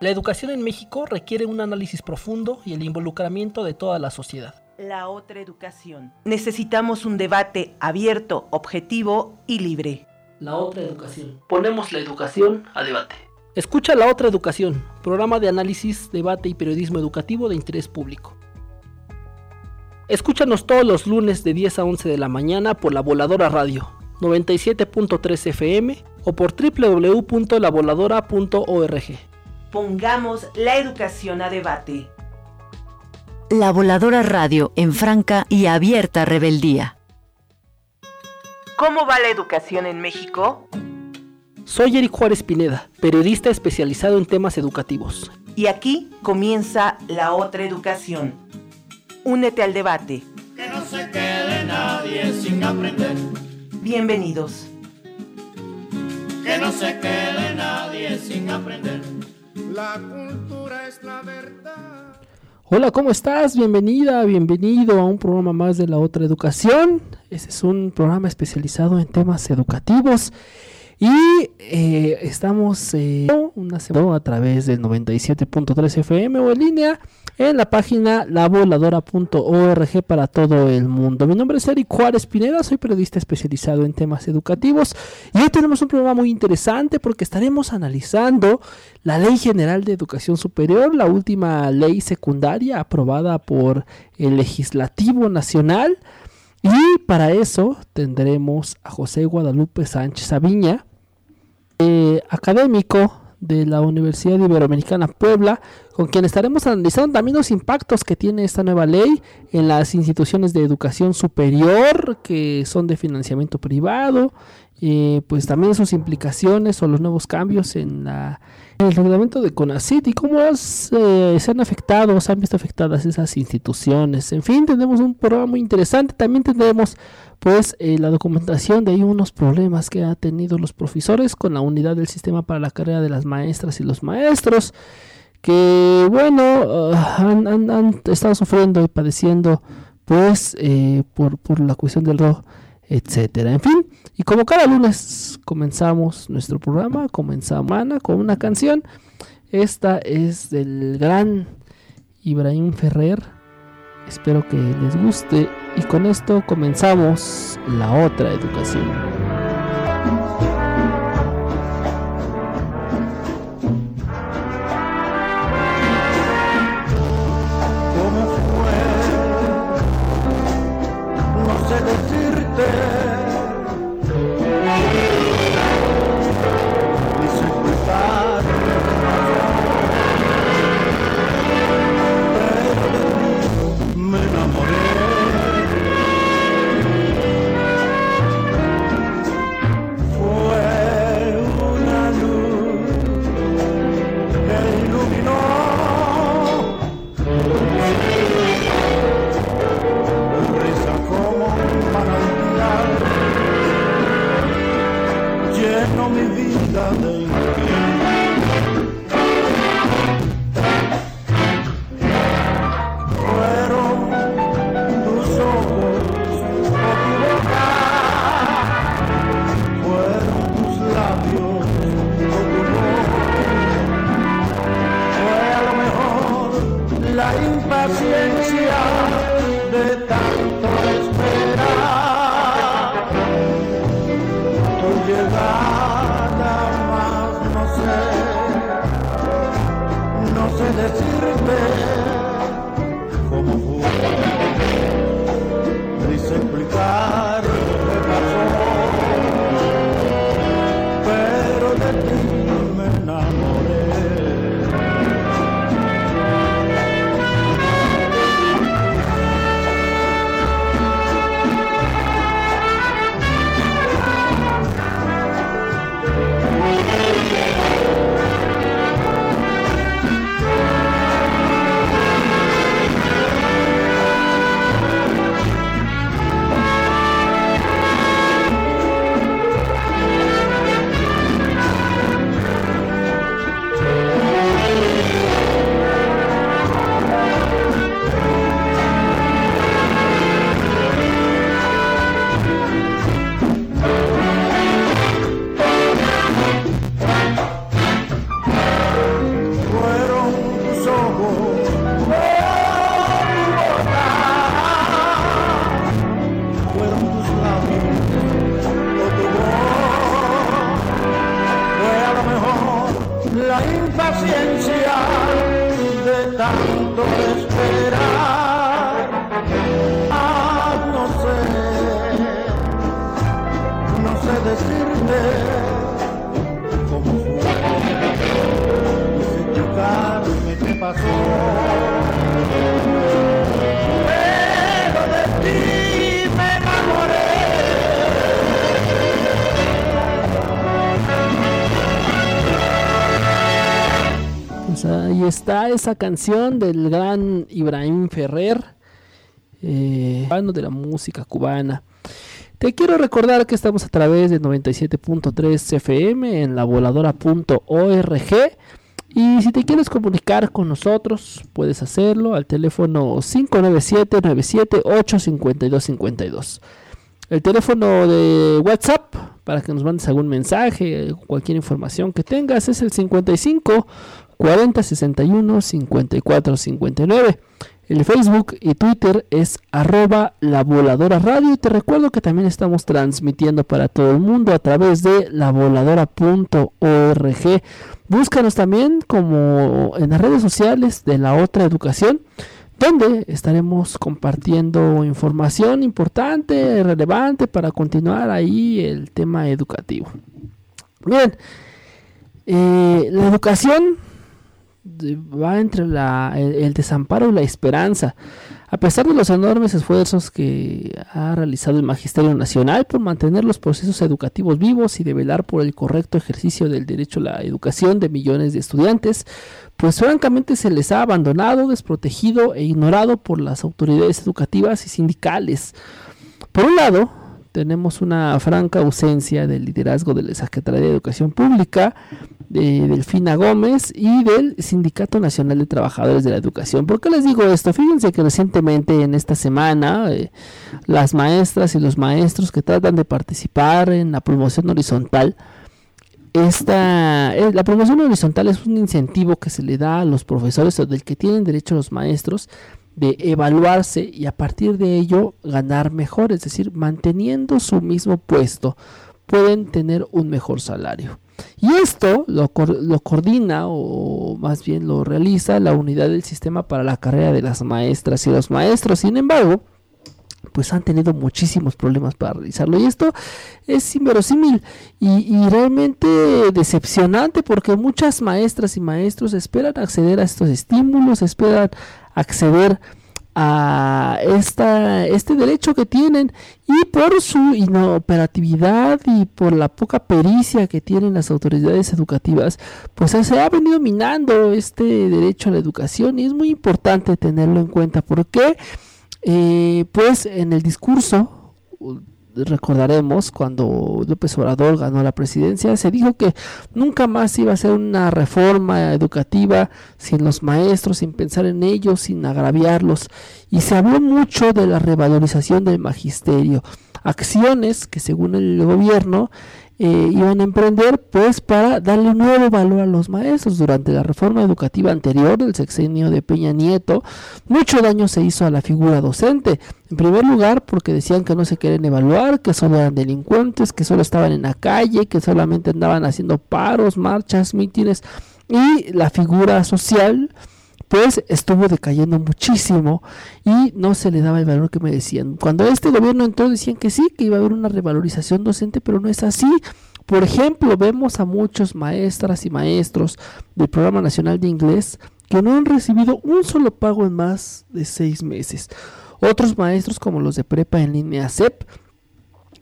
La educación en México requiere un análisis profundo y el involucramiento de toda la sociedad. La otra educación. Necesitamos un debate abierto, objetivo y libre. La otra educación. Ponemos la educación a debate. Escucha La otra educación, programa de análisis, debate y periodismo educativo de interés público. Escúchanos todos los lunes de 10 a 11 de la mañana por La Voladora Radio 97.3 FM o por www.lavoladora.org. Pongamos la educación a debate. La Voladora Radio en franca y abierta rebeldía. ¿Cómo va la educación en México? Soy Eric Juárez Pineda, periodista especializado en temas educativos. Y aquí comienza la otra educación. Únete al debate. Que no se quede nadie sin aprender. Bienvenidos. Que no se quede nadie sin aprender. La cultura es la verdad. Hola, ¿cómo estás? Bienvenida, bienvenido a un programa más de la otra educación. Este es un programa especializado en temas educativos. Y eh, estamos eh, una semana a través del 97.3 FM o en línea en la página lavoladora.org para todo el mundo. Mi nombre es Eric Juárez Pineda, soy periodista especializado en temas educativos y hoy tenemos un programa muy interesante porque estaremos analizando la Ley General de Educación Superior, la última ley secundaria aprobada por el Legislativo Nacional. Y para eso tendremos a José Guadalupe Sánchez Aviña, eh, académico de la Universidad Iberoamericana Puebla, con quien estaremos analizando también los impactos que tiene esta nueva ley en las instituciones de educación superior que son de financiamiento privado, eh, pues también sus implicaciones o los nuevos cambios en, la, el reglamento de CONACYT y cómo eh, se han afectado, se han visto afectadas esas instituciones. En fin, tenemos un programa muy interesante. También tendremos pues eh, la documentación de ahí unos problemas que han tenido los profesores con la unidad del sistema para la carrera de las maestras y los maestros que bueno ah, han, estado sufriendo y padeciendo pues por, por la cuestión del rojo etcétera. En fin, y como cada lunes comenzamos nuestro programa, comenzamos con una canción. Esta es del gran Ibrahim Ferrer. Espero que les guste y con esto comenzamos la otra educación. Esa canción del gran Ibrahim Ferrer, eh, de la música cubana. Te quiero recordar que estamos a través de 97.3 FM en la voladora.org. Y si te quieres comunicar con nosotros, puedes hacerlo al teléfono 597-978-5252. El teléfono de WhatsApp para que nos mandes algún mensaje, cualquier información que tengas es el 55 40 61 54 59. El Facebook y Twitter es arroba la voladora radio. Y te recuerdo que también estamos transmitiendo para todo el mundo a través de lavoladora.org. Búscanos también como en las redes sociales de la otra educación, donde estaremos compartiendo información importante, relevante para continuar ahí el tema educativo. Bien, eh, la educación va entre la, el, el, desamparo y la esperanza. A pesar de los enormes esfuerzos que ha realizado el Magisterio Nacional por mantener los procesos educativos vivos y de velar por el correcto ejercicio del derecho a la educación de millones de estudiantes, pues francamente se les ha abandonado, desprotegido e ignorado por las autoridades educativas y sindicales. Por un lado, tenemos una franca ausencia del liderazgo de la Secretaría de Educación Pública, de Delfina Gómez y del Sindicato Nacional de Trabajadores de la Educación. ¿Por qué les digo esto? Fíjense que recientemente en esta semana eh, las maestras y los maestros que tratan de participar en la promoción horizontal, esta, eh, la promoción horizontal es un incentivo que se le da a los profesores o del que tienen derecho los maestros de evaluarse y a partir de ello ganar mejor, es decir, manteniendo su mismo puesto, pueden tener un mejor salario. Y esto lo, lo, coordina o más bien lo realiza la unidad del sistema para la carrera de las maestras y los maestros. Sin embargo, pues han tenido muchísimos problemas para realizarlo. Y esto es inverosímil y, realmente decepcionante porque muchas maestras y maestros esperan acceder a estos estímulos, esperan acceder esta, este derecho que tienen y por su inoperatividad y por la poca pericia que tienen las autoridades educativas, pues se ha venido minando este derecho a la educación y es muy importante tenerlo en cuenta. Porque eh, pues en el discurso recordaremos cuando López Obrador ganó la presidencia, se dijo que nunca más iba a ser una reforma educativa sin los maestros, sin pensar en ellos, sin agraviarlos. Y se habló mucho de la revalorización del magisterio, acciones que según el gobierno eh, iban a emprender pues para darle un nuevo valor a los maestros. Durante la reforma educativa anterior del sexenio de Peña Nieto mucho daño se hizo a la figura docente. En primer lugar porque decían que no se querían evaluar que solo eran delincuentes que solo estaban en la calle que solamente andaban haciendo paros marchas mítines. Y la figura social pues estuvo decayendo muchísimo y no se le daba el valor que me decían. Cuando este gobierno entró decían que sí, que iba a haber una revalorización docente, pero no es así. Por ejemplo, vemos a muchos maestras y maestros del Programa Nacional de Inglés que no han recibido un solo pago en más de seis meses. Otros maestros como los de prepa en línea CEP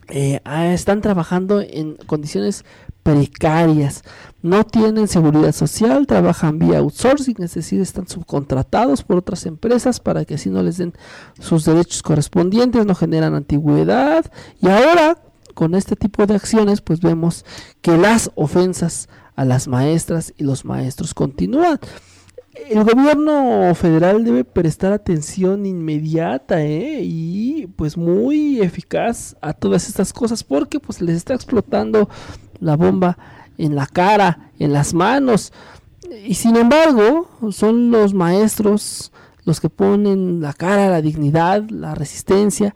eh, están trabajando en condiciones precarias, no tienen seguridad social, trabajan vía outsourcing, es decir, están subcontratados por otras empresas para que así no les den sus derechos correspondientes, no generan antigüedad y ahora con este tipo de acciones pues vemos que las ofensas a las maestras y los maestros continúan. El gobierno federal debe prestar atención inmediata ¿eh? y pues muy eficaz a todas estas cosas porque pues les está explotando la bomba en la cara, en las manos. Y sin embargo, son los maestros los que ponen la cara, la dignidad, la resistencia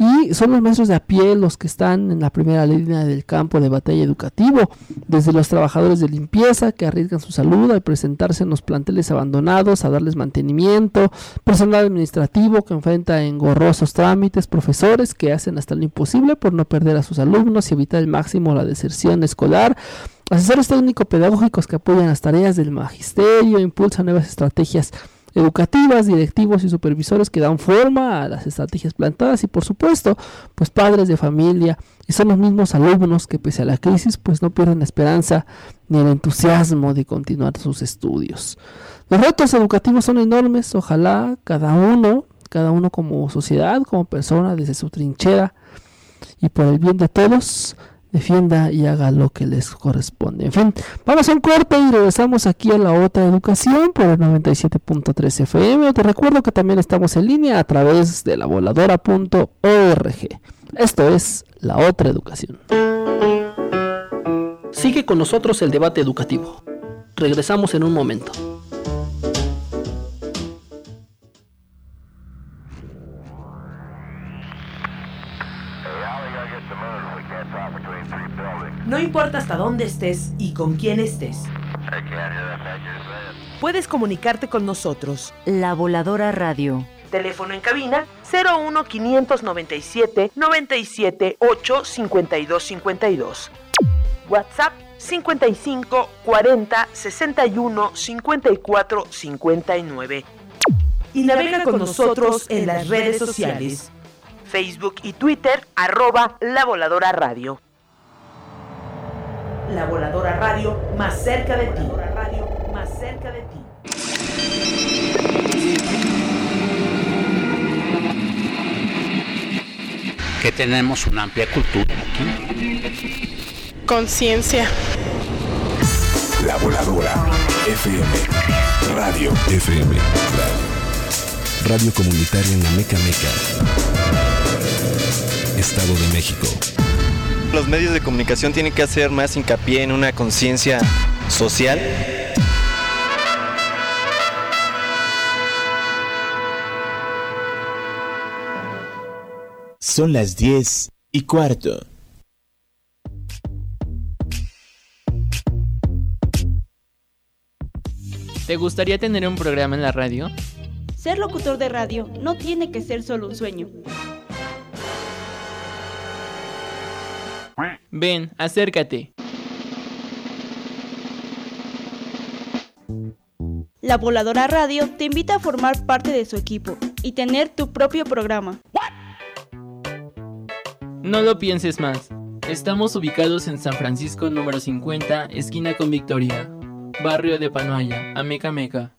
y son los maestros de a pie los que están en la primera línea del campo de batalla educativo, desde los trabajadores de limpieza que arriesgan su salud al presentarse en los planteles abandonados, a darles mantenimiento, personal administrativo que enfrenta engorrosos trámites, profesores que hacen hasta lo imposible por no perder a sus alumnos y evitar al máximo la deserción escolar, asesores técnico-pedagógicos que apoyan las tareas del magisterio, impulsan nuevas estrategias educativas, directivos y supervisores que dan forma a las estrategias plantadas y por supuesto, pues padres de familia y son los mismos alumnos que pese a la crisis pues no pierden la esperanza ni el entusiasmo de continuar sus estudios. Los retos educativos son enormes, ojalá cada uno, cada uno como sociedad, como persona desde su trinchera y por el bien de todos defienda y haga lo que les corresponde. En fin, vamos a un corte y regresamos aquí a la otra educación por el 97.3 FM. Te recuerdo que también estamos en línea a través de la voladora.org. Esto es la otra educación. Sigue con nosotros el debate educativo. Regresamos en un momento. Importa hasta dónde estés y con quién estés. Puedes comunicarte con nosotros. La Voladora Radio. Teléfono en cabina 01 597 97 8 52 52. WhatsApp 55 40 61 54 59. Y navega con nosotros en las redes sociales. Facebook y Twitter, arroba La Voladora Radio. La Voladora Radio, más cerca de ti. Radio, más cerca de ti. Que tenemos una amplia cultura aquí. Conciencia. La Voladora FM. Radio FM. Radio. Radio comunitaria en la Meca Meca. Estado de México. Los medios de comunicación tienen que hacer más hincapié en una conciencia social. Son las 10 y cuarto. ¿Te gustaría tener un programa en la radio? Ser locutor de radio no tiene que ser solo un sueño. Ven, acércate. La Voladora Radio te invita a formar parte de su equipo y tener tu propio programa. No lo pienses más. Estamos ubicados en San Francisco número 50, esquina con Victoria, barrio de Panoaya, Ameca Meca.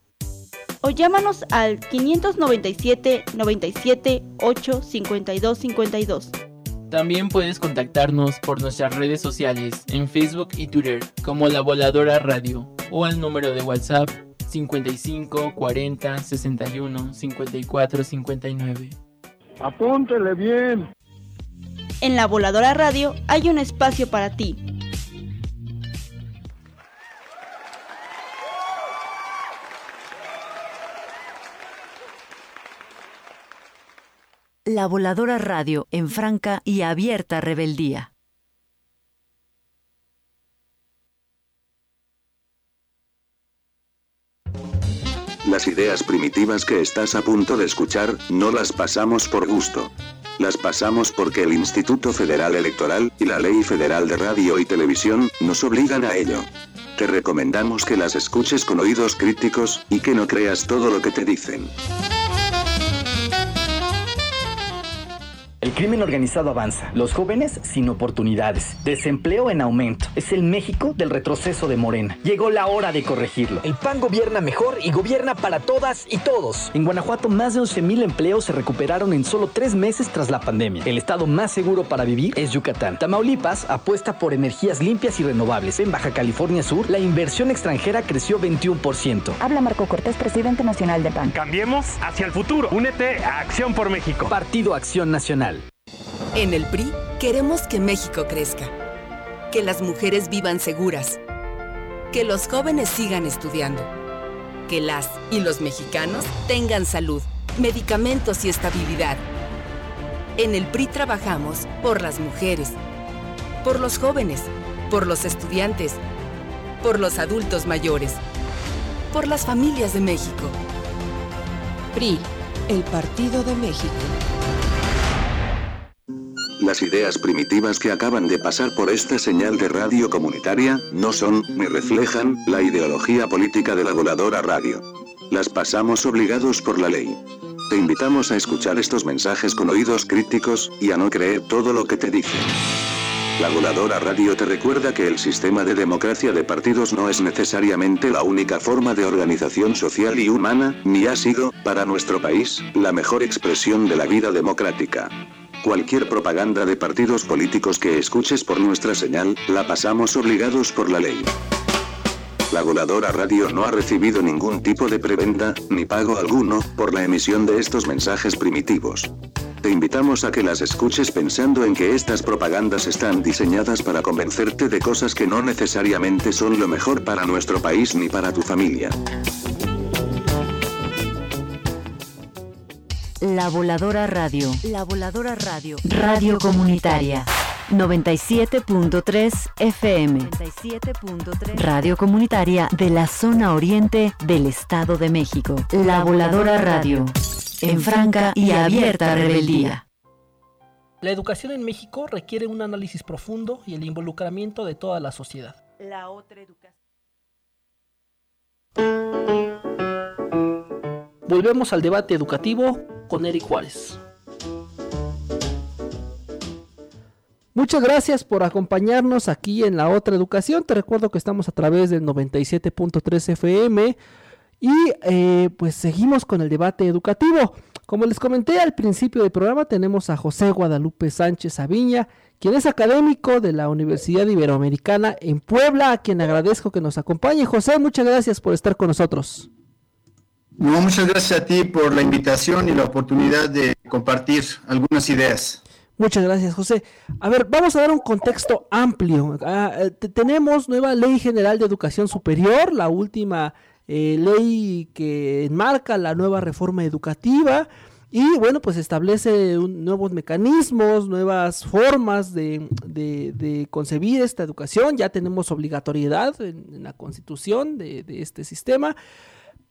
O llámanos al 597 97 8 52 52. También puedes contactarnos por nuestras redes sociales en Facebook y Twitter como La Voladora Radio o al número de WhatsApp 55 40 61 54 59. Apúntele bien. En La Voladora Radio hay un espacio para ti. La Voladora Radio en franca y abierta rebeldía. Las ideas primitivas que estás a punto de escuchar, no las pasamos por gusto. Las pasamos porque el Instituto Federal Electoral y la Ley Federal de Radio y Televisión nos obligan a ello. Te recomendamos que las escuches con oídos críticos y que no creas todo lo que te dicen. El crimen organizado avanza, los jóvenes sin oportunidades, desempleo en aumento. Es el México del retroceso de Morena. Llegó la hora de corregirlo. El PAN gobierna mejor y gobierna para todas y todos. En Guanajuato más de 11.000 empleos se recuperaron en solo tres meses tras la pandemia. El estado más seguro para vivir es Yucatán. Tamaulipas apuesta por energías limpias y renovables. En Baja California Sur, la inversión extranjera creció 21%. Habla Marco Cortés, presidente nacional de PAN. Cambiemos hacia el futuro. Únete a Acción por México. Partido Acción Nacional. En el PRI queremos que México crezca, que las mujeres vivan seguras, que los jóvenes sigan estudiando, que las y los mexicanos tengan salud, medicamentos y estabilidad, En el PRI trabajamos por las mujeres, por los jóvenes, por los estudiantes, por los adultos mayores, por las familias de México. PRI, el Partido de México. Las ideas primitivas que acaban de pasar por esta señal de radio comunitaria, no son, ni reflejan, la ideología política de la voladora radio. Las pasamos obligados por la ley. Te invitamos a escuchar estos mensajes con oídos críticos, y a no creer todo lo que te dicen. La voladora radio te recuerda que el sistema de democracia de partidos no es necesariamente la única forma de organización social y humana, ni ha sido, para nuestro país, la mejor expresión de la vida democrática. Cualquier propaganda de partidos políticos que escuches por nuestra señal, la pasamos obligados por la ley. La voladora radio no ha recibido ningún tipo de preventa, ni pago alguno, por la emisión de estos mensajes primitivos. Te invitamos a que las escuches pensando en que estas propagandas están diseñadas para convencerte de cosas que no necesariamente son lo mejor para nuestro país ni para tu familia. La Voladora Radio. La Voladora Radio. Radio Comunitaria. 97.3 FM. 97.3 Radio Comunitaria de la zona oriente del Estado de México. La Voladora Radio. En franca y abierta rebeldía. La educación en México requiere un análisis profundo y el involucramiento de toda la sociedad. La otra educación. Volvemos al debate educativo con Eric Juárez. Muchas gracias por acompañarnos aquí en la otra educación. Te recuerdo que estamos a través del 97.3 FM y eh, pues seguimos con el debate educativo. Como les comenté al principio del programa, tenemos a José Guadalupe Sánchez Aviña, quien es académico de la Universidad Iberoamericana en Puebla, a quien agradezco que nos acompañe. José, muchas gracias por estar con nosotros. No, muchas gracias a ti por la invitación y la oportunidad de compartir algunas ideas. Muchas gracias, José. A ver, vamos a dar un contexto amplio. Ah, eh, tenemos nueva Ley General de Educación Superior, la última eh, ley que enmarca la nueva reforma educativa y bueno, pues establece nuevos mecanismos, nuevas formas de, concebir esta educación. Ya tenemos obligatoriedad en, la constitución de, de este sistema.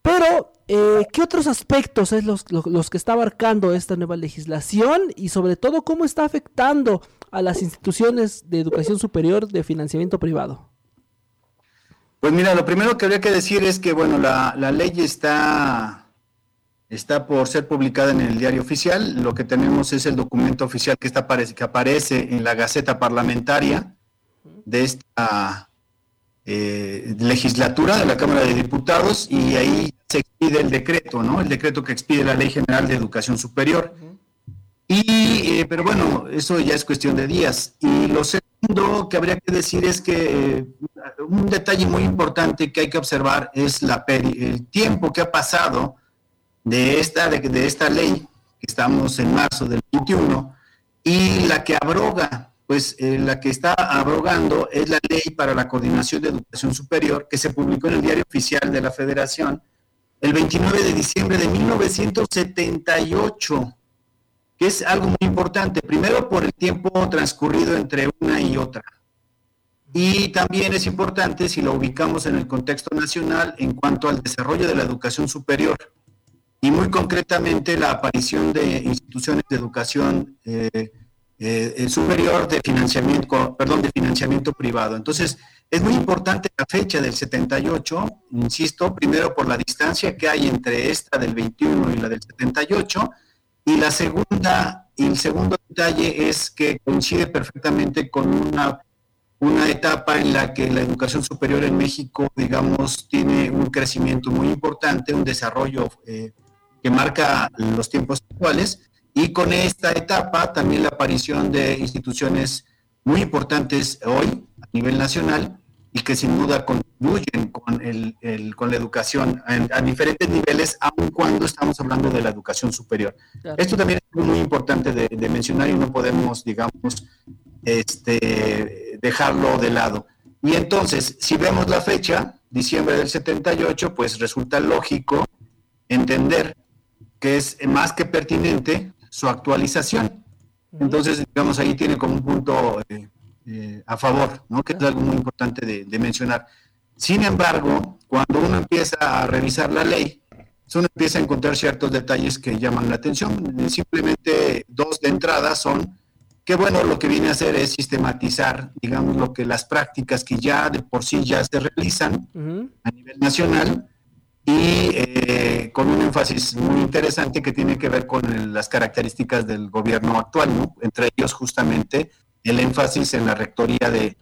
Pero, eh, ¿qué otros aspectos es los, que está abarcando esta nueva legislación y sobre todo cómo está afectando a las instituciones de educación superior de financiamiento privado? Pues mira, lo primero que habría que decir es que, bueno, la, ley está, está por ser publicada en el diario oficial. Lo que tenemos es el documento oficial que, está, que aparece en la Gaceta Parlamentaria de esta eh, legislatura de la Cámara de Diputados y ahí se expide el decreto, ¿no? El decreto que expide la Ley General de Educación Superior. Y, eh, pero bueno, eso ya es cuestión de días. Y lo segundo que habría que decir es que eh, un detalle muy importante que hay que observar es la el tiempo que ha pasado de esta, de, de esta ley, que estamos en marzo del 21, y la que abroga pues eh, la que está abrogando es la Ley para la Coordinación de Educación Superior, que se publicó en el Diario Oficial de la Federación el 29 de diciembre de 1978, que es algo muy importante, primero por el tiempo transcurrido entre una y otra. Y también es importante si lo ubicamos en el contexto nacional en cuanto al desarrollo de la educación superior y muy concretamente la aparición de instituciones de educación eh, eh, superior de financiamiento, perdón, de financiamiento privado. Entonces, es muy importante la fecha del 78, insisto, primero por la distancia que hay entre esta del 21 y la del 78, y la segunda, y el segundo detalle es que coincide perfectamente con una, una etapa en la que la educación superior en México, digamos, tiene un crecimiento muy importante, un desarrollo eh, que marca los tiempos actuales, y con esta etapa también la aparición de instituciones muy importantes hoy a nivel nacional y que sin duda contribuyen con, el, con la educación a, diferentes niveles, aun cuando estamos hablando de la educación superior. Esto también es muy importante de, mencionar y no podemos, digamos, este, dejarlo de lado. Y entonces, si vemos la fecha, diciembre del 78, pues resulta lógico entender que es más que pertinente su actualización. Entonces, digamos, ahí tiene como un punto eh, eh, a favor, ¿no? que es algo muy importante de, mencionar. Sin embargo, cuando uno empieza a revisar la ley, uno empieza a encontrar ciertos detalles que llaman la atención. Simplemente dos de entrada son que, bueno, lo que viene a hacer es sistematizar, digamos, lo que las prácticas que ya de por sí ya se realizan a nivel nacional y eh, con un énfasis muy interesante que tiene que ver con las características del gobierno actual, ¿no? entre ellos justamente el énfasis en la rectoría de,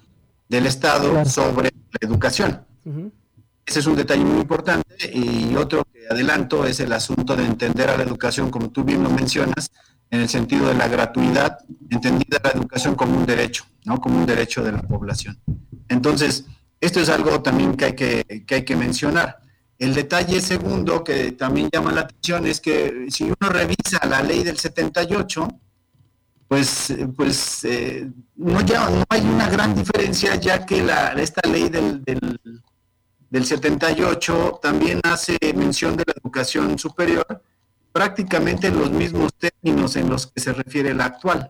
del Estado sobre la educación. Ese es un detalle muy importante y otro que adelanto es el asunto de entender a la educación, como tú bien lo mencionas, en el sentido de la gratuidad, entendida la educación como un derecho, ¿no? como un derecho de la población. Entonces, esto es algo también que hay que, que, hay que mencionar. El detalle segundo que también llama la atención es que si uno revisa la ley del 78, pues, pues eh, no, hay una gran diferencia ya que esta ley del, del, del 78 también hace mención de la educación superior, prácticamente los mismos términos en los que se refiere la actual,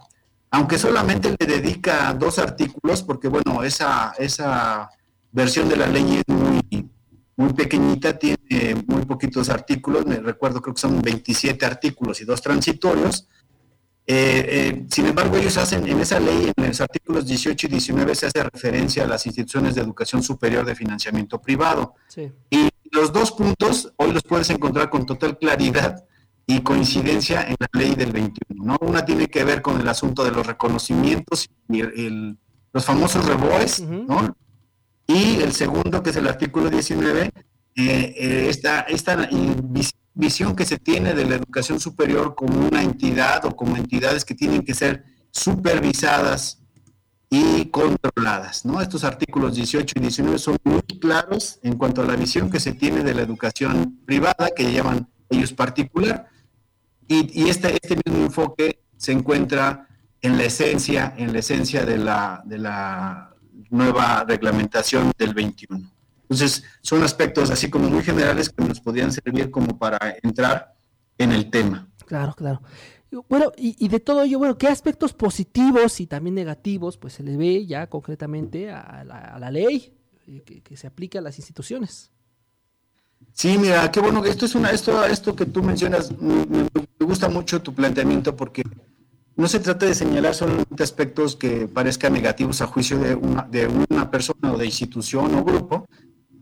aunque solamente le dedica dos artículos, porque bueno, esa, esa versión de la ley es muy muy pequeñita, tiene muy poquitos artículos, me recuerdo creo que son 27 artículos y dos transitorios. Eh, eh, sin embargo, ellos hacen en esa ley, en los artículos 18 y 19, se hace referencia a las instituciones de educación superior de financiamiento privado. Y los dos puntos hoy los puedes encontrar con total claridad y coincidencia en la ley del 21. ¿no? Una tiene que ver con el asunto de los reconocimientos y los famosos reboes, ¿no? Y el segundo, que es el artículo 19, eh, eh, esta, esta visión que se tiene de la educación superior como una entidad o como entidades que tienen que ser supervisadas y controladas. ¿no? Estos artículos 18 y 19 son muy claros en cuanto a la visión que se tiene de la educación privada, que llaman ellos particular, y, y este, este mismo enfoque se encuentra en la esencia, en la esencia de la, de la nueva reglamentación del 21. Entonces, son aspectos así como muy generales que nos podrían servir como para entrar en el tema. Claro, claro. Bueno, y, de todo ello, bueno, ¿qué aspectos positivos y también negativos pues se le ve ya concretamente a la, ley eh, que, se aplica a las instituciones? Sí, mira, qué bueno que esto es una, esto, esto que tú mencionas, me gusta mucho tu planteamiento porque no se trata de señalar solamente aspectos que parezcan negativos a juicio de una, persona o de institución o grupo,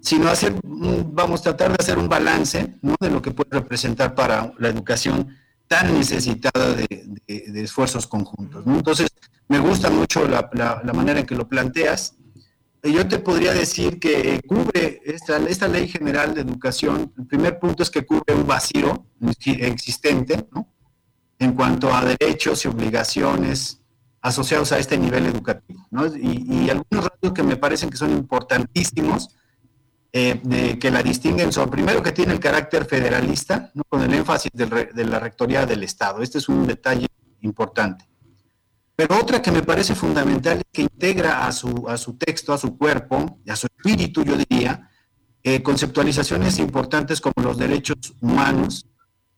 sino hacer, vamos a tratar de hacer un balance de lo que puede representar para la educación tan necesitada de, esfuerzos conjuntos. Entonces, me gusta mucho la, manera en que lo planteas. Yo te podría decir que cubre esta, esta ley general de educación, el primer punto es que cubre un vacío existente, ¿no? En cuanto a derechos y obligaciones asociados a este nivel educativo. ¿no? Y, algunos rasgos que me parecen que son importantísimos, eh, de, que la distinguen son, primero, que tiene el carácter federalista, ¿no? con el énfasis de la rectoría del Estado. Este es un detalle importante. Pero otra que me parece fundamental es que integra a su, a su texto, a su cuerpo, a su espíritu, yo diría, eh, conceptualizaciones importantes como los derechos humanos,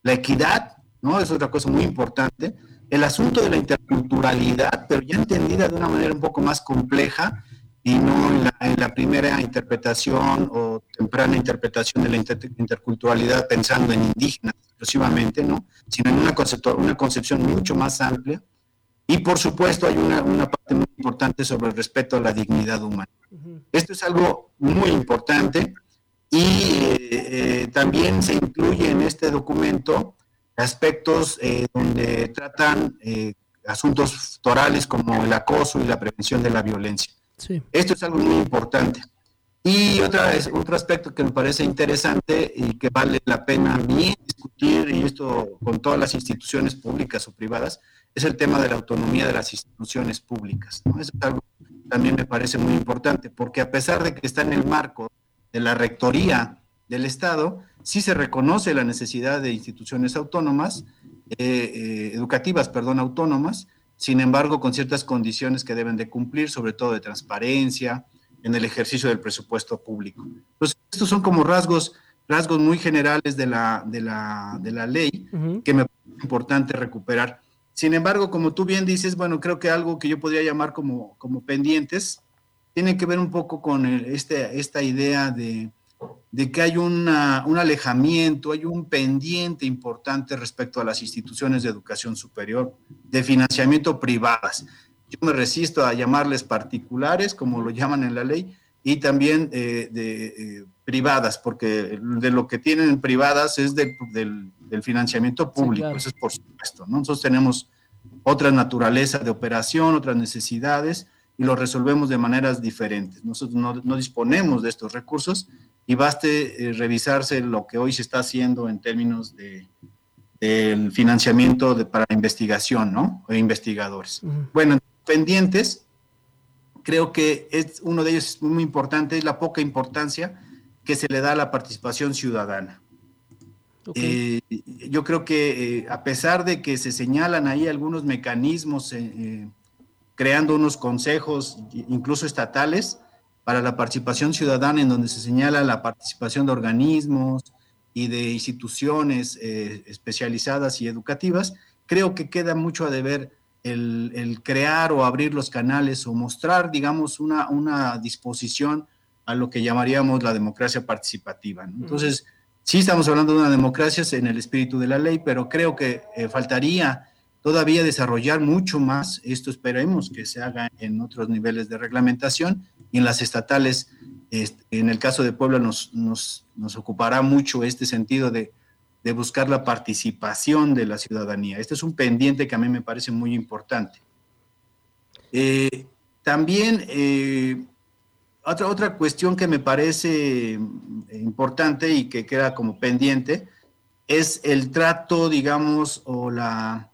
la equidad ¿no? Es otra cosa muy importante. El asunto de la interculturalidad, pero ya entendida de una manera un poco más compleja y no en la, primera interpretación o temprana interpretación de la interculturalidad pensando en indígenas exclusivamente, ¿no? Sino en una, una concepción mucho más amplia. Y por supuesto hay una, parte muy importante sobre el respeto a la dignidad humana. Esto es algo muy importante y eh, eh, también se incluye en este documento aspectos eh, donde tratan eh, asuntos torales como el acoso y la prevención de la violencia. Esto es algo muy importante. Y otra es, otro aspecto que me parece interesante y que vale la pena bien discutir, y esto con todas las instituciones públicas o privadas, es el tema de la autonomía de las instituciones públicas. Eso es algo que también me parece muy importante, porque a pesar de que está en el marco de la rectoría del Estado, sí se reconoce la necesidad de instituciones autónomas, eh, eh, educativas, perdón, autónomas, sin embargo, con ciertas condiciones que deben de cumplir, sobre todo de transparencia, en el ejercicio del presupuesto público. Entonces, estos son como rasgos, rasgos muy generales de la, de la, de la ley que me parece importante recuperar. Sin embargo, como tú bien dices, bueno, creo que algo que yo podría llamar como, como pendientes tiene que ver un poco con este, esta idea de, de que hay una, un alejamiento, hay un pendiente importante respecto a las instituciones de educación superior, de financiamiento privadas. Yo me resisto a llamarles particulares, como lo llaman en la ley, y también eh, de eh, privadas, porque de lo que tienen privadas es del, del, financiamiento público, eso es por supuesto. Nosotros tenemos otra naturaleza de operación, otras necesidades, y lo resolvemos de maneras diferentes. Nosotros no, no disponemos de estos recursos y baste eh, revisarse lo que hoy se está haciendo en términos de, del financiamiento de, para investigación, ¿no? O investigadores. Bueno, pendientes, creo que es uno de ellos muy importante, es la poca importancia que se le da a la participación ciudadana. Eh, yo creo que eh, a pesar de que se señalan ahí algunos mecanismos, creando unos consejos, incluso estatales, para la participación ciudadana, en donde se señala la participación de organismos y de instituciones eh, especializadas y educativas, creo que queda mucho a deber el, crear o abrir los canales o mostrar, digamos, una, una disposición a lo que llamaríamos la democracia participativa. Entonces, sí estamos hablando de una democracia en el espíritu de la ley, pero creo que eh, faltaría todavía desarrollar mucho más. Esto esperemos que se haga en otros niveles de reglamentación y en las estatales. Este, en el caso de Puebla nos, nos, ocupará mucho este sentido de, de, buscar la participación de la ciudadanía. Este es un pendiente que a mí me parece muy importante. Eh, también eh, otra, otra cuestión que me parece importante y que queda como pendiente es el trato, digamos, o la,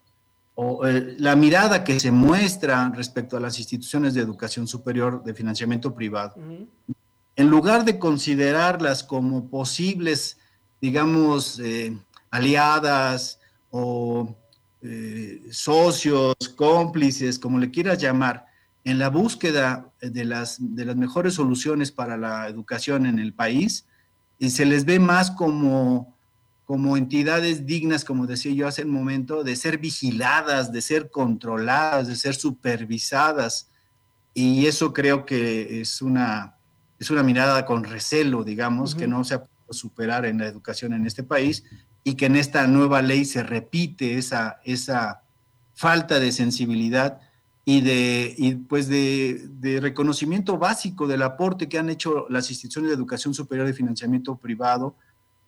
o eh, la mirada que se muestra respecto a las instituciones de educación superior de financiamiento privado. En lugar de considerarlas como posibles, digamos, eh, aliadas o eh, socios, cómplices, como le quieras llamar, en la búsqueda de las, de las mejores soluciones para la educación en el país, y se les ve más como como entidades dignas, como decía yo hace un momento, de ser vigiladas, de ser controladas, de ser supervisadas. Y eso creo que es una, es una mirada con recelo, digamos, que no se ha podido superar en la educación en este país y que en esta nueva ley se repite esa, esa falta de sensibilidad y de, y pues de, de, reconocimiento básico del aporte que han hecho las instituciones de educación superior de financiamiento privado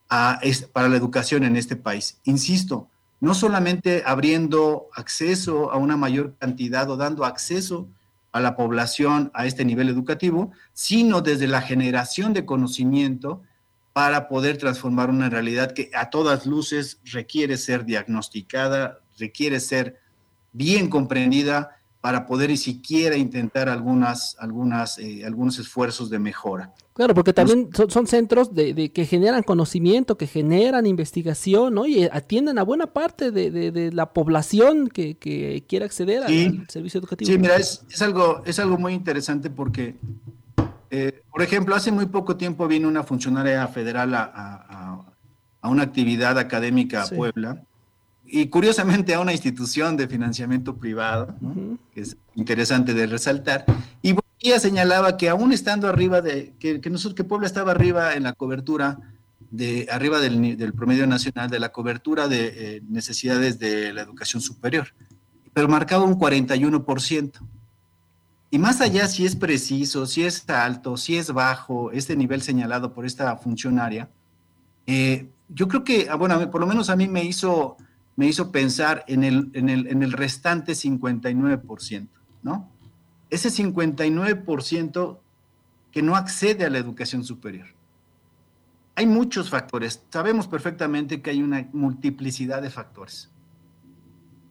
para la educación en este país. Insisto, no solamente abriendo acceso a una mayor cantidad o dando acceso a la población a este nivel educativo, sino desde la generación de conocimiento para poder transformar una realidad que a todas luces requiere ser diagnosticada, requiere ser bien comprendida para poder siquiera intentar algunas, algunas, eh, algunos esfuerzos de mejora. Claro, porque también son, centros de, que generan conocimiento, que generan investigación, ¿no? Y atienden a buena parte de, la población que, que quiere acceder al servicio educativo. Sí, mira, es, algo, es algo muy interesante porque, eh, por ejemplo, hace muy poco tiempo vino una funcionaria federal a, una actividad académica a Puebla y curiosamente a una institución de financiamiento privado, que es interesante de resaltar. Y ella señalaba que aún estando arriba de, que, que, nosotros, que Puebla estaba arriba en la cobertura, de arriba del, del promedio nacional, de la cobertura de eh, necesidades de la educación superior, pero marcaba un 41%. Y más allá si es preciso, si es alto, si es bajo, este nivel señalado por esta funcionaria, eh, yo creo que, ah, bueno, por lo menos a mí me hizo me hizo pensar en el, en el, en el restante 59%, ¿no? Ese 59% que no accede a la educación superior. Hay muchos factores, sabemos perfectamente que hay una multiplicidad de factores,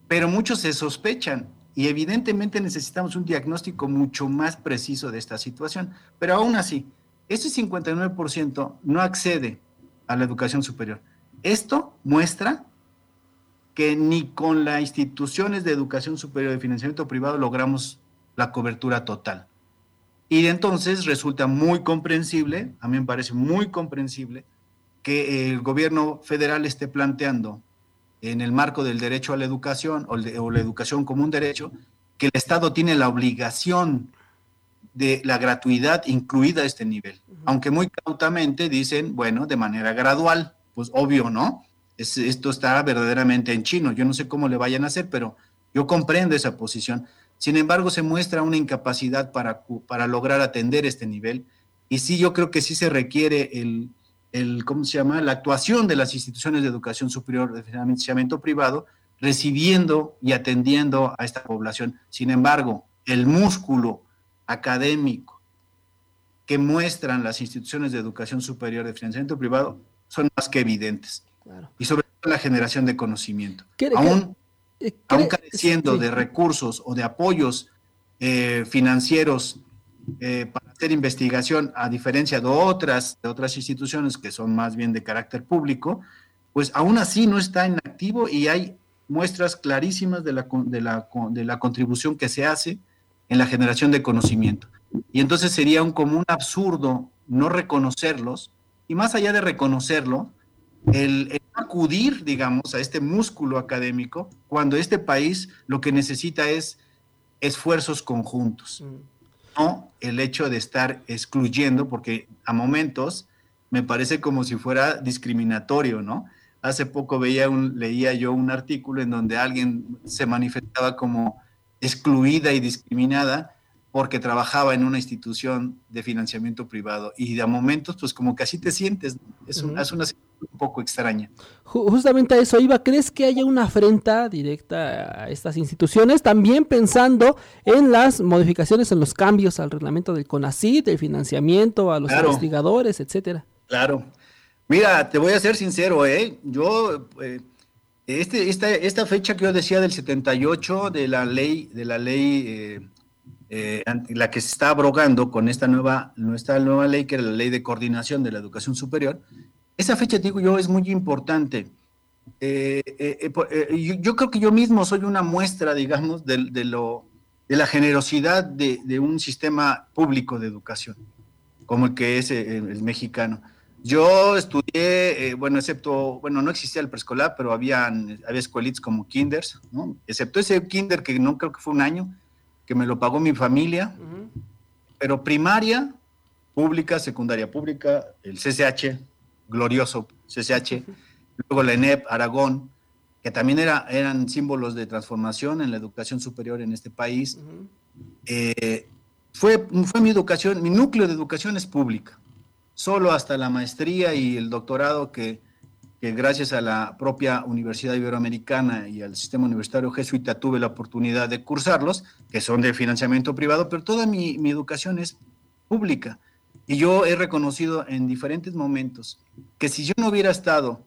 pero muchos se sospechan y evidentemente necesitamos un diagnóstico mucho más preciso de esta situación, pero aún así, ese 59% no accede a la educación superior. Esto muestra que ni con las instituciones de educación superior de financiamiento privado logramos la cobertura total. Y entonces resulta muy comprensible, a mí me parece muy comprensible, que el gobierno federal esté planteando en el marco del derecho a la educación o, la educación como un derecho, que el Estado tiene la obligación de la gratuidad incluida a este nivel. Aunque muy cautamente dicen, bueno, de manera gradual, pues obvio, ¿no? Esto está verdaderamente en chino. Yo no sé cómo le vayan a hacer, pero yo comprendo esa posición. Sin embargo, se muestra una incapacidad para, para lograr atender este nivel. Y sí, yo creo que sí se requiere el, el, ¿cómo se llama? La actuación de las instituciones de educación superior de financiamiento privado, recibiendo y atendiendo a esta población. Sin embargo, el músculo académico que muestran las instituciones de educación superior de financiamiento privado son más que evidentes. Y sobre todo la generación de conocimiento. aún, eh, careciendo de recursos o de apoyos eh, financieros eh, para hacer investigación, a diferencia de otras, de otras instituciones que son más bien de carácter público, pues aún así no está en activo y hay muestras clarísimas de la, de la, de la contribución que se hace en la generación de conocimiento. Y entonces sería un común absurdo no reconocerlos y más allá de reconocerlo, el, el, acudir, digamos, a este músculo académico cuando este país lo que necesita es esfuerzos conjuntos. Mm no el hecho de estar excluyendo, porque a momentos me parece como si fuera discriminatorio, ¿no? Hace poco veía un, leía yo un artículo en donde alguien se manifestaba como excluida y discriminada porque trabajaba en una institución de financiamiento privado y a momentos pues como que así te sientes, es, una situación un poco extraña. Justamente a eso iba, ¿crees que haya una afrenta directa a estas instituciones? También pensando en las modificaciones, en los cambios al reglamento del CONACYT, el financiamiento a los investigadores, etcétera. Claro. Mira, te voy a ser sincero, ¿eh? Yo... Eh, este, esta, esta fecha que yo decía del 78 de la ley, de la ley eh, eh, la que se está abrogando con esta nueva, nuestra nueva ley, que era la ley de coordinación de la educación superior, esa fecha, digo yo, es muy importante. Eh, eh, yo, creo que yo mismo soy una muestra, digamos, de, lo, de la generosidad de, un sistema público de educación, como el que es el, mexicano. Yo estudié, bueno, excepto, bueno, no existía el preescolar, pero había, había escuelitos como kinders, ¿no? Excepto ese kinder que no creo que fue un año, que me lo pagó mi familia, pero primaria, pública, secundaria pública, el CCH, glorioso CCH, luego la ENEP, Aragón, que también era, eran símbolos de transformación en la educación superior en este país. Eh, fue, fue mi educación, mi núcleo de educación es pública, solo hasta la maestría y el doctorado que que gracias a la propia Universidad Iberoamericana y al sistema universitario jesuita tuve la oportunidad de cursarlos, que son de financiamiento privado, pero toda mi, educación es pública. Y yo he reconocido en diferentes momentos que si yo no hubiera estado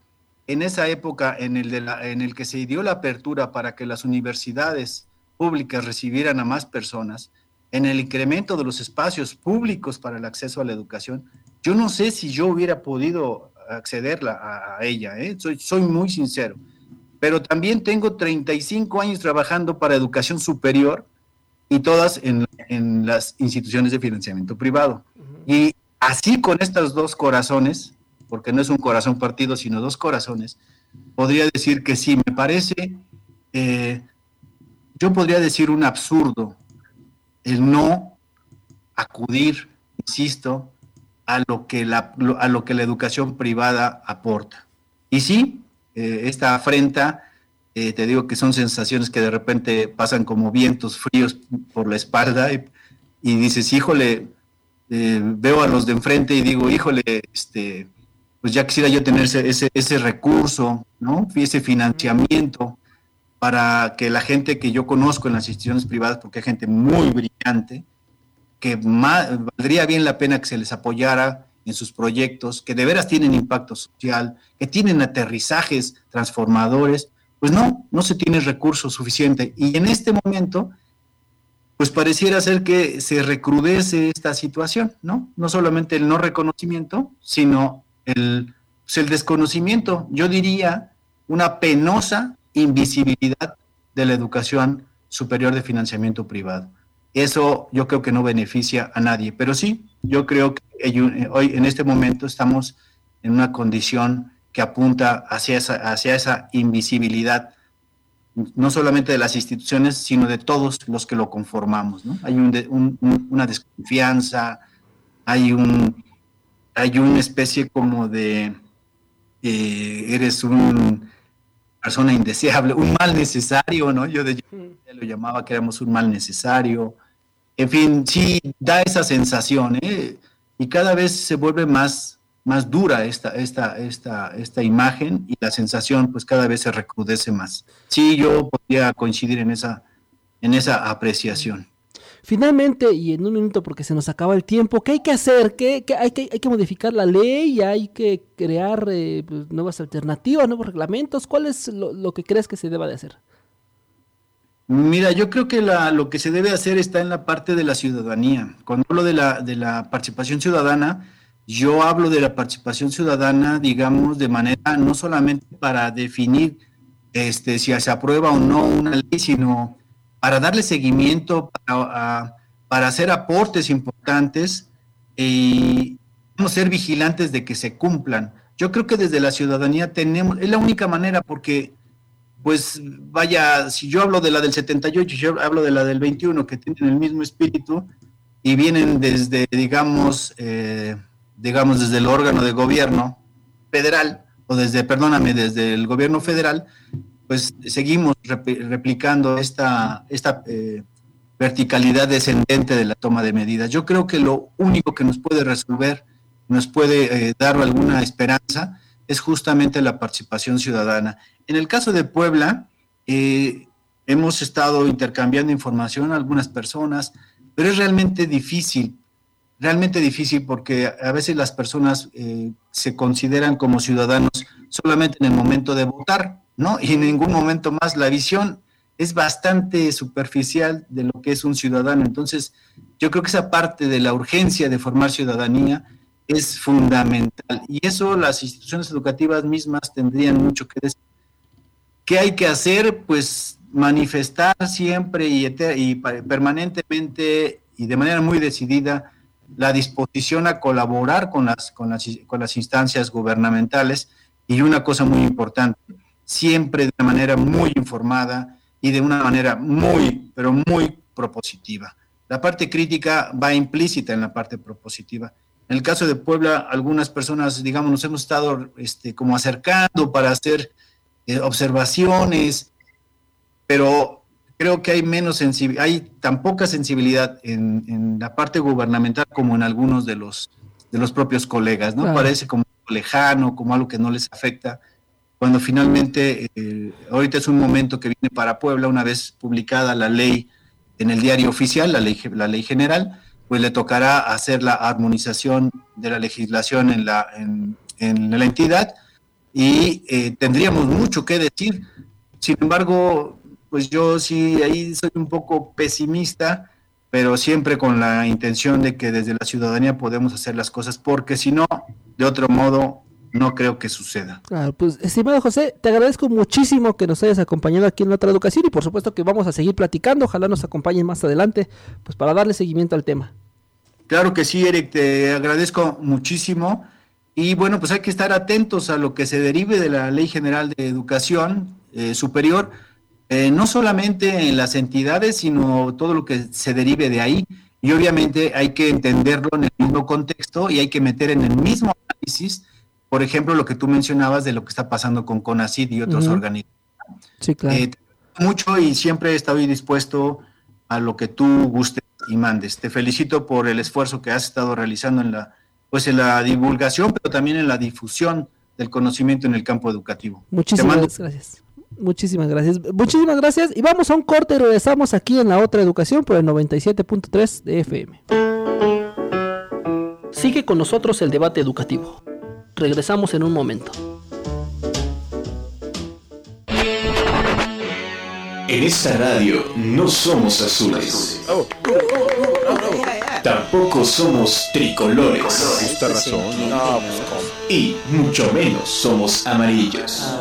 en esa época en el, de la, en el que se dio la apertura para que las universidades públicas recibieran a más personas, en el incremento de los espacios públicos para el acceso a la educación, yo no sé si yo hubiera podido accederla a, ella, ¿eh? soy, soy muy sincero. Pero también tengo 35 años trabajando para educación superior y todas en, en las instituciones de financiamiento privado. Y así con estos dos corazones, porque no es un corazón partido, sino dos corazones, podría decir que sí, me parece, eh, yo podría decir un absurdo el no acudir, insisto, a lo que la, a lo que la educación privada aporta. Y sí, eh, esta afrenta, eh, te digo que son sensaciones que de repente pasan como vientos fríos por la espalda y, dices, híjole, eh, veo a los de enfrente y digo, híjole, este, pues ya quisiera yo tener ese, ese recurso, ¿no? Ese financiamiento para que la gente que yo conozco en las instituciones privadas, porque hay gente muy brillante, que valdría bien la pena que se les apoyara en sus proyectos, que de veras tienen impacto social, que tienen aterrizajes transformadores, pues no, no se tiene recursos suficiente. Y en este momento, pues pareciera ser que se recrudece esta situación, ¿no? No solamente el no reconocimiento, sino el, pues el desconocimiento, yo diría una penosa invisibilidad de la educación superior de financiamiento privado. Eso yo creo que no beneficia a nadie, pero sí, yo creo que hoy en este momento estamos en una condición que apunta hacia esa, hacia esa invisibilidad, no solamente de las instituciones, sino de todos los que lo conformamos. ¿no? Hay una desconfianza, hay, un, hay una especie como de, eh, eres una persona indeseable, un mal necesario, ¿no? Yo de, lo llamaba que éramos un mal necesario. En fin, sí, da esa sensación, ¿eh? Y cada vez se vuelve más, más dura esta, esta, esta, esta imagen y la sensación pues cada vez se recrudece más. Sí, yo podría coincidir en esa, en esa apreciación. Finalmente, y en un minuto porque se nos acaba el tiempo, ¿qué hay que hacer? ¿Qué, hay, que, hay que modificar la ley? ¿Hay que crear eh, pues, nuevas alternativas, nuevos reglamentos? ¿Cuál es lo, que crees que se deba de hacer? Mira, yo creo que la, lo que se debe hacer está en la parte de la ciudadanía. Cuando hablo de la, participación ciudadana, yo hablo de la participación ciudadana, digamos, de manera no solamente para definir este, si se aprueba o no una ley, sino para darle seguimiento, para, hacer aportes importantes y vamos ser vigilantes de que se cumplan. Yo creo que desde la ciudadanía tenemos, es la única manera porque, pues vaya, si yo hablo de la del 78, yo hablo de la del 21, que tienen el mismo espíritu y vienen desde, digamos, eh, digamos, desde el órgano de gobierno federal, o desde, perdóname, desde el gobierno federal, pues seguimos replicando esta, esta eh, verticalidad descendente de la toma de medidas. Yo creo que lo único que nos puede resolver, nos puede eh, dar alguna esperanza, es justamente la participación ciudadana. En el caso de Puebla, eh, hemos estado intercambiando información a algunas personas, pero es realmente difícil, realmente difícil porque a veces las personas se consideran como ciudadanos solamente en el momento de votar ¿no? Y en ningún momento más la visión es bastante superficial de lo que es un ciudadano. Entonces, yo creo que esa parte de la urgencia de formar ciudadanía es fundamental. Y eso las instituciones educativas mismas tendrían mucho que decir. ¿Qué hay que hacer? Pues manifestar siempre y, y permanentemente y de manera muy decidida la disposición a colaborar con las, con las, con las instancias gubernamentales. Y una cosa muy importante, siempre de manera muy informada y de una manera muy, pero muy propositiva. La parte crítica va implícita en la parte propositiva. En el caso de Puebla, algunas personas, digamos, nos hemos estado este, como acercando para hacer eh, observaciones, pero creo que hay menos sensibilidad, hay tan poca sensibilidad en, la parte gubernamental como en algunos de los, de los propios colegas, ¿no? Parece como lejano, como algo que no les afecta cuando finalmente, eh, ahorita es un momento que viene para Puebla, una vez publicada la ley en el diario oficial, la ley, la ley general, pues le tocará hacer la armonización de la legislación en la, en, la entidad y eh, tendríamos mucho que decir. Sin embargo, pues yo sí ahí soy un poco pesimista, pero siempre con la intención de que desde la ciudadanía podemos hacer las cosas, porque si no, de otro modo, no creo que suceda. Claro, pues estimado José, te agradezco muchísimo que nos hayas acompañado aquí en la otra educación y por supuesto que vamos a seguir platicando, ojalá nos acompañen más adelante, pues para darle seguimiento al tema. Claro que sí, Eric, te agradezco muchísimo y bueno, pues hay que estar atentos a lo que se derive de la Ley General de Educación eh, Superior, eh, no solamente en las entidades, sino todo lo que se derive de ahí. Y obviamente hay que entenderlo en el mismo contexto y hay que meter en el mismo análisis por ejemplo, lo que tú mencionabas de lo que está pasando con CONACID y otros organismos. Sí, claro. Eh, mucho y siempre estoy dispuesto a lo que tú gustes y mandes. Te felicito por el esfuerzo que has estado realizando en la, pues en la divulgación, pero también en la difusión del conocimiento en el campo educativo. Muchísimas gracias. Muchísimas gracias. Muchísimas gracias. Y vamos a un corte y regresamos aquí en la otra educación por el 97.3 de FM. Sigue con nosotros el debate educativo. Regresamos en un momento. En esta radio no somos azules. Tampoco somos tricolores. Y mucho menos somos amarillos.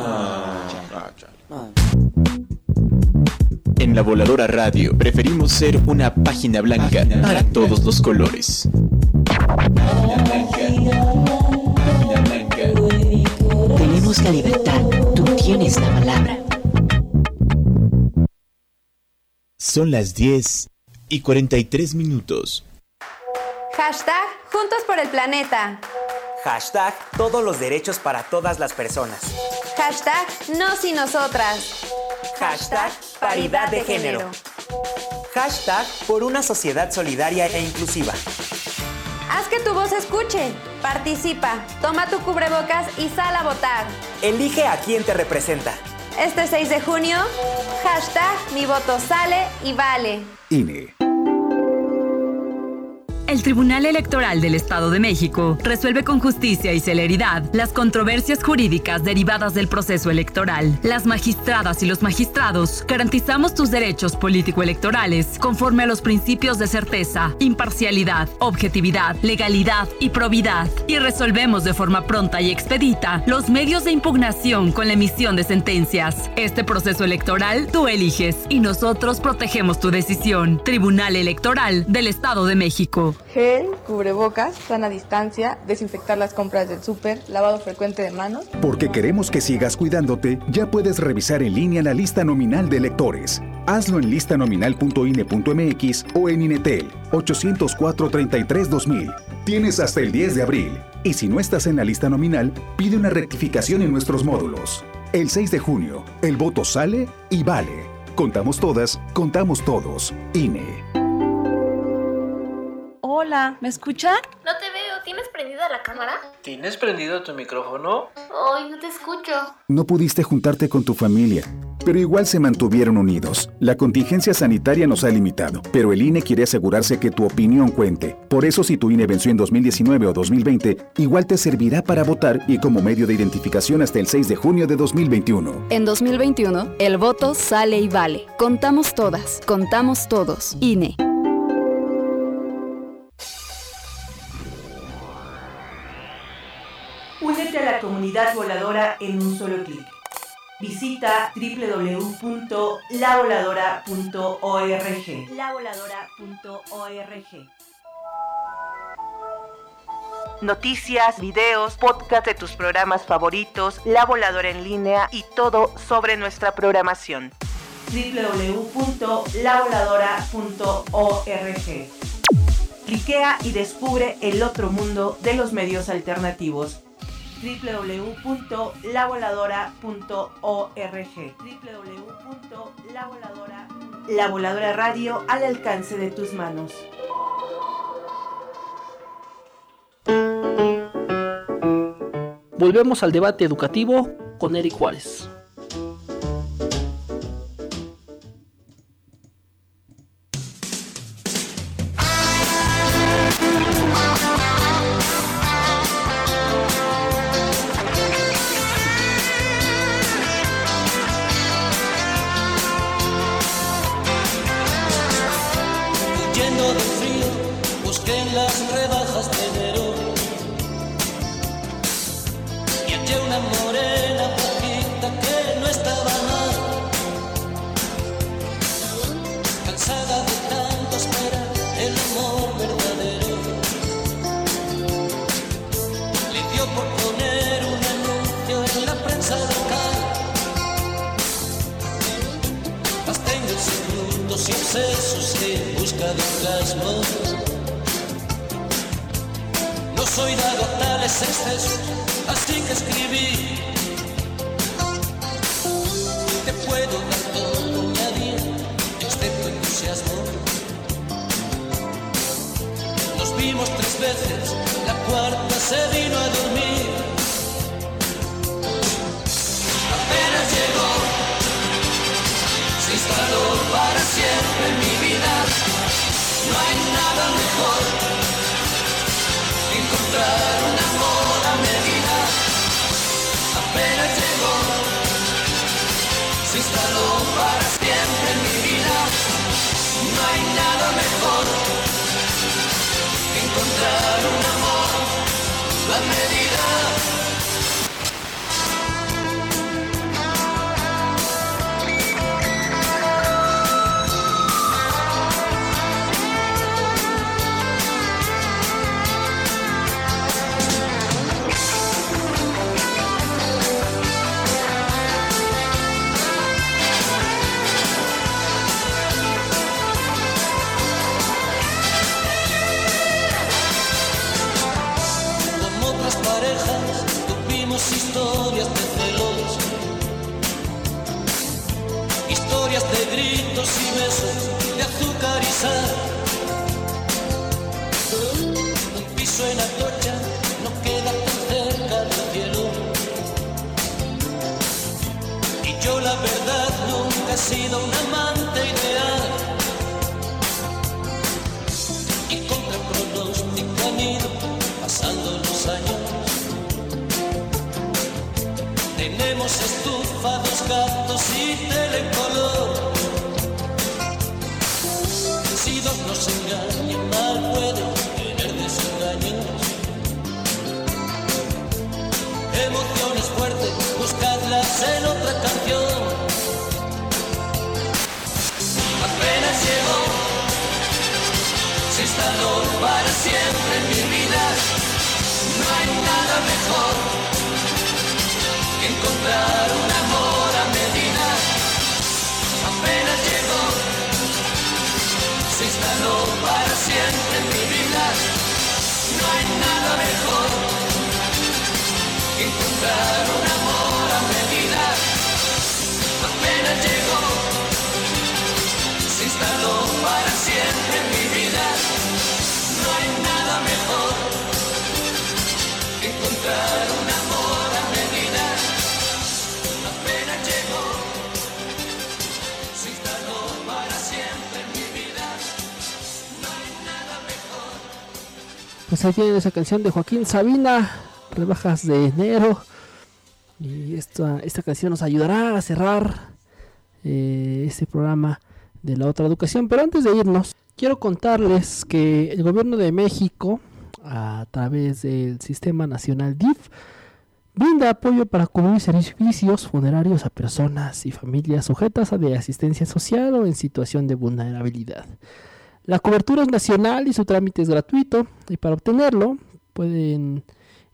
En la voladora radio preferimos ser una página blanca para todos los colores. Queremos la libertad. Tú tienes la palabra. Son las 10 y 43 minutos. Hashtag Juntos por el Planeta. Hashtag Todos los derechos para todas las personas. Hashtag Nos y Nosotras. Hashtag Paridad de Género. Hashtag Por una sociedad solidaria e inclusiva. Haz que tu voz escuche. Participa. Toma tu cubrebocas y sal a votar. Elige a quien te representa. Este 6 de junio, hashtag mi voto sale y vale. INE. El Tribunal Electoral del Estado de México resuelve con justicia y celeridad las controversias jurídicas derivadas del proceso electoral. Las magistradas y los magistrados garantizamos tus derechos político-electorales conforme a los principios de certeza, imparcialidad, objetividad, legalidad y probidad. Y resolvemos de forma pronta y expedita los medios de impugnación con la emisión de sentencias. Este proceso electoral tú eliges y nosotros protegemos tu decisión. Tribunal Electoral del Estado de México. Gel, cubrebocas, sana distancia, desinfectar las compras del súper, lavado frecuente de manos. Porque queremos que sigas cuidándote, ya puedes revisar en línea la lista nominal de electores. Hazlo en listanominal.ine.mx o en Inetel 804-33-2000. Tienes hasta el 10 de abril. Y si no estás en la lista nominal, pide una rectificación en nuestros módulos. El 6 de junio, el voto sale y vale. Contamos todas, contamos todos. INE. Hola, ¿me escuchan? No te veo, ¿tienes prendida la cámara? ¿Tienes prendido tu micrófono? Ay, no te escucho. No pudiste juntarte con tu familia, pero igual se mantuvieron unidos. La contingencia sanitaria nos ha limitado, pero el INE quiere asegurarse que tu opinión cuente. Por eso si tu INE venció en 2019 o 2020, igual te servirá para votar y como medio de identificación hasta el 6 de junio de 2021. En 2021, el voto sale y vale. Contamos todas, contamos todos. INE. Únete a la comunidad voladora en un solo clic. Visita www.lavoladora.org. Lavoladora.org. Noticias, videos, podcast de tus programas favoritos, La Voladora en línea y todo sobre nuestra programación. www.lavoladora.org. Cliquea y descubre el otro mundo de los medios alternativos www.lavoladora.org www.lavoladora La Voladora Radio al alcance de tus manos. Volvemos al debate educativo con Eric Juárez. Pues ahí tienen esa canción de Joaquín Sabina, Rebajas de Enero. Y esta, esta canción nos ayudará a cerrar eh, este programa de la otra educación. Pero antes de irnos, quiero contarles que el gobierno de México, a través del Sistema Nacional DIF, brinda apoyo para cubrir servicios funerarios a personas y familias sujetas a de asistencia social o en situación de vulnerabilidad. La cobertura es nacional y su trámite es gratuito y para obtenerlo pueden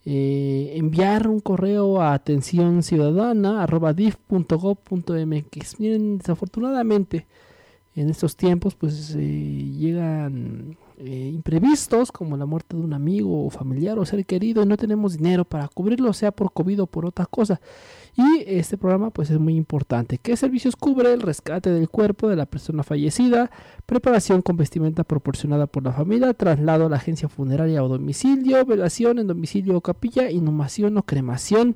eh, enviar un correo a atención ciudadana dif.gov.mx. Miren, desafortunadamente en estos tiempos pues eh, llegan eh, imprevistos como la muerte de un amigo o familiar o ser querido y no tenemos dinero para cubrirlo, sea por COVID o por otra cosa. Y este programa pues es muy importante. ¿Qué servicios cubre? El rescate del cuerpo de la persona fallecida, preparación con vestimenta proporcionada por la familia, traslado a la agencia funeraria o domicilio, velación en domicilio o capilla, inhumación o cremación.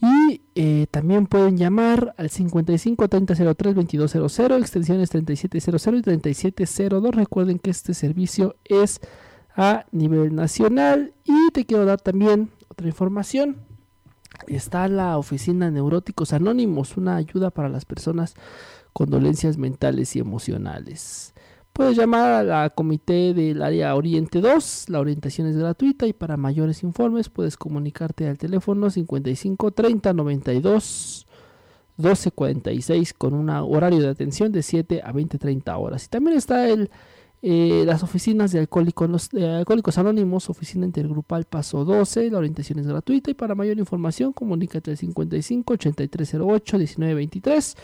Y eh, también pueden llamar al 55 3003 2200, extensiones 3700 y 3702. Recuerden que este servicio es a nivel nacional. Y te quiero dar también otra información. Está la oficina Neuróticos Anónimos, una ayuda para las personas con dolencias mentales y emocionales. Puedes llamar a la comité del área Oriente 2, la orientación es gratuita y para mayores informes puedes comunicarte al teléfono 55 30 92 12 46 con un horario de atención de 7 a 20 30 horas. Y también está el, eh, las oficinas de Alcohólicos, de Alcohólicos Anónimos, oficina intergrupal Paso 12, la orientación es gratuita y para mayor información comunícate al 55 8308 1923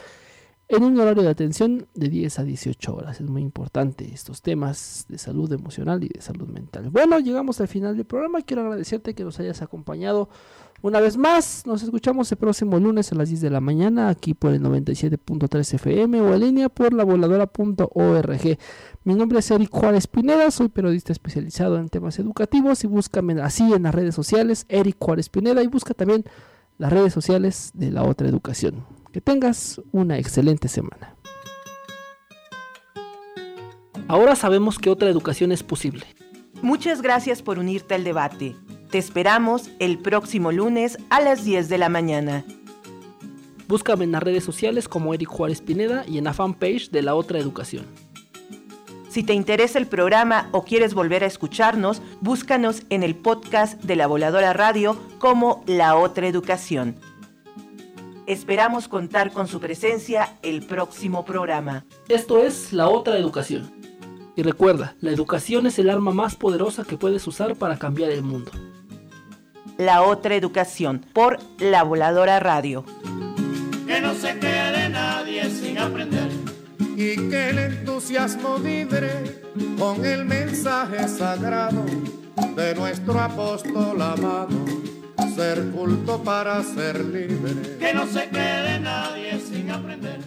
en un horario de atención de 10 a 18 horas. Es muy importante estos temas de salud emocional y de salud mental. Bueno, llegamos al final del programa. Quiero agradecerte que nos hayas acompañado una vez más. Nos escuchamos el próximo lunes a las 10 de la mañana aquí por el 97.3 FM o en línea por la voladora.org. Mi nombre es Eric Juárez Pineda, soy periodista especializado en temas educativos y búscame así en las redes sociales, Eric Juárez Pineda, y busca también las redes sociales de la otra educación. Que tengas una excelente semana. Ahora sabemos que otra educación es posible. Muchas gracias por unirte al debate. Te esperamos el próximo lunes a las 10 de la mañana. Búscame en las redes sociales como Eric Juárez Pineda y en la fanpage de la otra educación. Si te interesa el programa o quieres volver a escucharnos, búscanos en el podcast de la Voladora Radio como La Otra Educación. Esperamos contar con su presencia el próximo programa. Esto es La Otra Educación. Y recuerda, la educación es el arma más poderosa que puedes usar para cambiar el mundo. La Otra Educación por La Voladora Radio. Que no se quede nadie sin aprender. Y que el entusiasmo vibre con el mensaje sagrado de nuestro apóstol amado ser culto para ser libre. Que no se quede nadie sin aprender.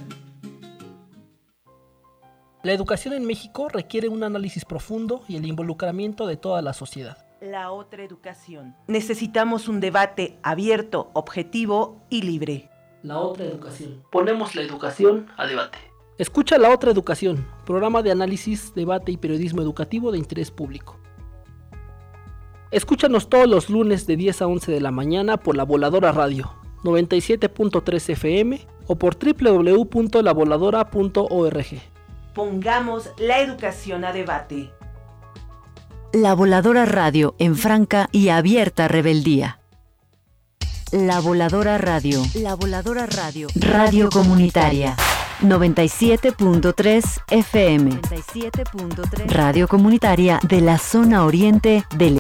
La educación en México requiere un análisis profundo y el involucramiento de toda la sociedad. La otra educación. Necesitamos un debate abierto, objetivo y libre. La otra educación. Ponemos la educación a debate. Escucha La otra educación, programa de análisis, debate y periodismo educativo de interés público. Escúchanos todos los lunes de 10 a 11 de la mañana por La Voladora Radio, 97.3 FM o por www.lavoladora.org. Pongamos la educación a debate. La Voladora Radio en franca y abierta rebeldía. La Voladora Radio. La Voladora Radio. Radio Comunitaria. 97.3 FM. 97.3. Radio Comunitaria de la zona oriente del